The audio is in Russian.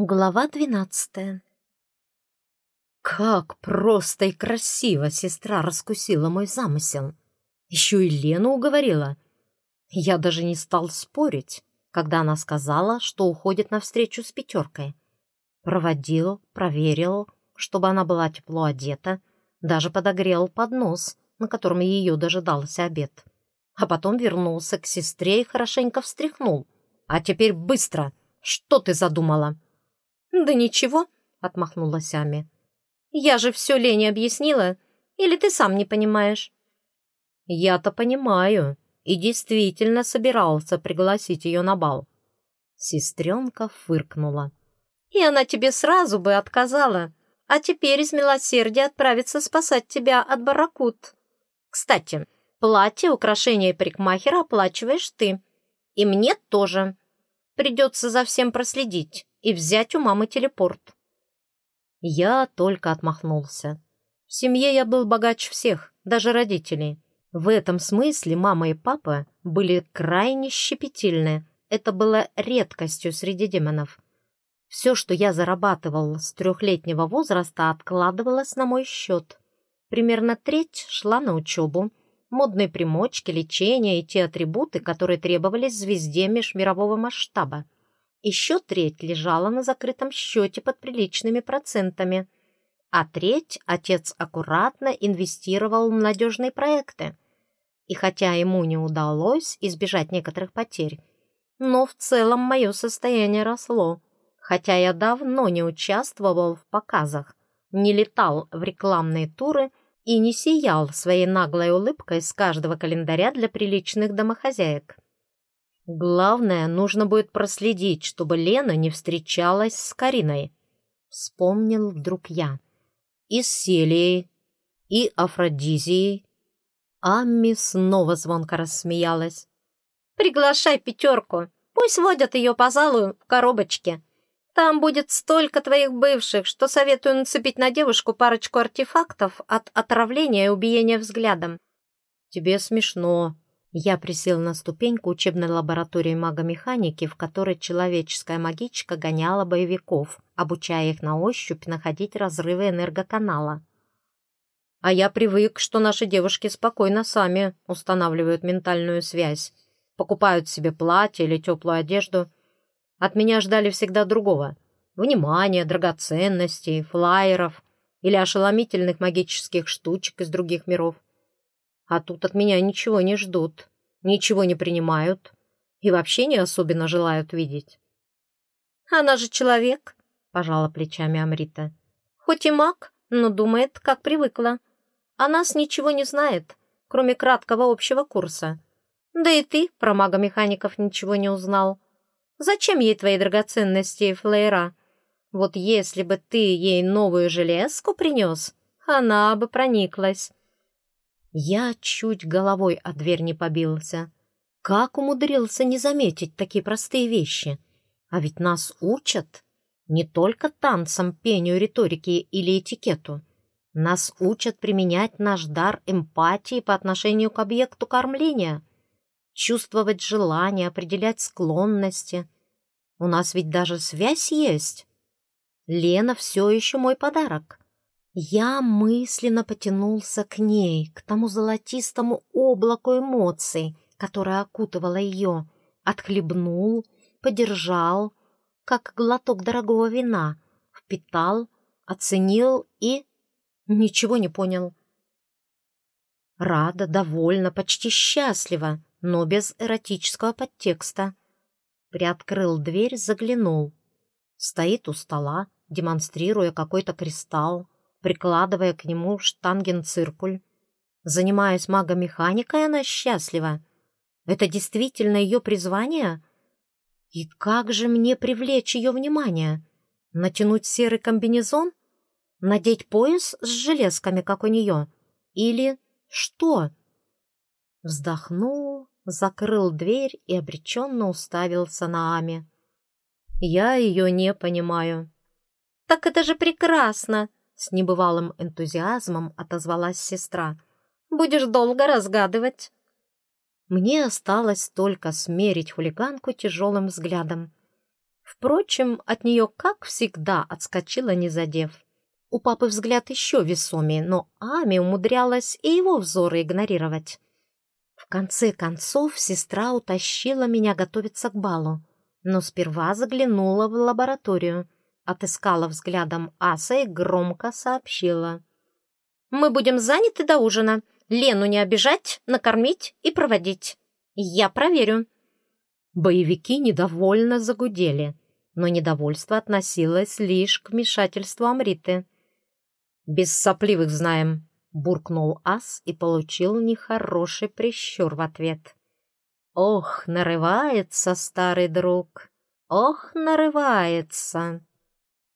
Глава двенадцатая Как просто и красиво сестра раскусила мой замысел. Еще и Лену уговорила. Я даже не стал спорить, когда она сказала, что уходит навстречу с пятеркой. Проводил, проверил, чтобы она была тепло одета, даже подогрел поднос, на котором ее дожидался обед. А потом вернулся к сестре и хорошенько встряхнул. «А теперь быстро! Что ты задумала?» «Да ничего», — отмахнулась Ами. «Я же все Лене объяснила. Или ты сам не понимаешь?» «Я-то понимаю и действительно собирался пригласить ее на бал». Сестренка фыркнула. «И она тебе сразу бы отказала, а теперь из милосердия отправится спасать тебя от барракут. Кстати, платье, украшения и парикмахера оплачиваешь ты. И мне тоже. Придется за всем проследить и взять у мамы телепорт. Я только отмахнулся. В семье я был богаче всех, даже родителей. В этом смысле мама и папа были крайне щепетильны. Это было редкостью среди демонов. Все, что я зарабатывал с трехлетнего возраста, откладывалось на мой счет. Примерно треть шла на учебу, модные примочки, лечение и те атрибуты, которые требовались звезде межмирового масштаба. Еще треть лежала на закрытом счете под приличными процентами, а треть отец аккуратно инвестировал в надежные проекты. И хотя ему не удалось избежать некоторых потерь, но в целом мое состояние росло, хотя я давно не участвовал в показах, не летал в рекламные туры и не сиял своей наглой улыбкой с каждого календаря для приличных домохозяек. Главное, нужно будет проследить, чтобы Лена не встречалась с Кариной. Вспомнил вдруг я. И с Селией, и Афродизией. Амми снова звонко рассмеялась. «Приглашай пятерку. Пусть водят ее по залу в коробочке. Там будет столько твоих бывших, что советую нацепить на девушку парочку артефактов от отравления и убиения взглядом». «Тебе смешно», я присел на ступеньку учебной лаборатории магомеханики, в которой человеческая магичка гоняла боевиков, обучая их на ощупь находить разрывы энергоканала. А я привык, что наши девушки спокойно сами устанавливают ментальную связь, покупают себе платье или теплую одежду. От меня ждали всегда другого. Внимания, драгоценностей, флайеров или ошеломительных магических штучек из других миров. А тут от меня ничего не ждут, ничего не принимают и вообще не особенно желают видеть. «Она же человек», — пожала плечами Амрита. «Хоть и маг, но думает, как привыкла. О нас ничего не знает, кроме краткого общего курса. Да и ты про мага-механиков ничего не узнал. Зачем ей твои драгоценности и флеера? Вот если бы ты ей новую железку принес, она бы прониклась. Я чуть головой о дверь не побился. Как умудрился не заметить такие простые вещи? А ведь нас учат не только танцам, пению, риторике или этикету. Нас учат применять наш дар эмпатии по отношению к объекту кормления, чувствовать желание, определять склонности. У нас ведь даже связь есть. Лена все еще мой подарок. Я мысленно потянулся к ней, к тому золотистому облаку эмоций, которое окутывало ее, отхлебнул, подержал, как глоток дорогого вина, впитал, оценил и... ничего не понял. Рада, довольна, почти счастлива, но без эротического подтекста. Приоткрыл дверь, заглянул. Стоит у стола, демонстрируя какой-то кристалл, прикладывая к нему штангенциркуль. Занимаясь магомеханикой, она счастлива. Это действительно ее призвание? И как же мне привлечь ее внимание? Натянуть серый комбинезон? Надеть пояс с железками, как у нее? Или что? Вздохнул, закрыл дверь и обреченно уставился на Ами. Я ее не понимаю. «Так это же прекрасно!» С небывалым энтузиазмом отозвалась сестра. «Будешь долго разгадывать». Мне осталось только смерить хулиганку тяжелым взглядом. Впрочем, от нее, как всегда, отскочила, не задев. У папы взгляд еще весомее, но Ами умудрялась и его взоры игнорировать. В конце концов, сестра утащила меня готовиться к балу, но сперва заглянула в лабораторию, отыскала взглядом Аса и громко сообщила. «Мы будем заняты до ужина. Лену не обижать, накормить и проводить. Я проверю». Боевики недовольно загудели, но недовольство относилось лишь к вмешательству Амриты. «Без сопливых знаем», — буркнул ас и получил нехороший прищур в ответ. «Ох, нарывается старый друг! Ох, нарывается!»